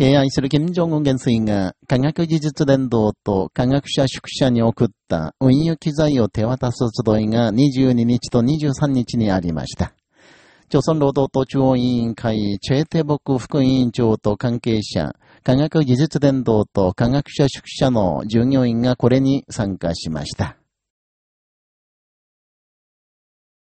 敬愛する金正恩元帥が科学技術連動と科学者宿舎に送った運輸機材を手渡す集いが22日と23日にありました。朝鮮労働党中央委員会、チェーテボク副委員長と関係者、科学技術伝道と科学者宿舎の従業員がこれに参加しました。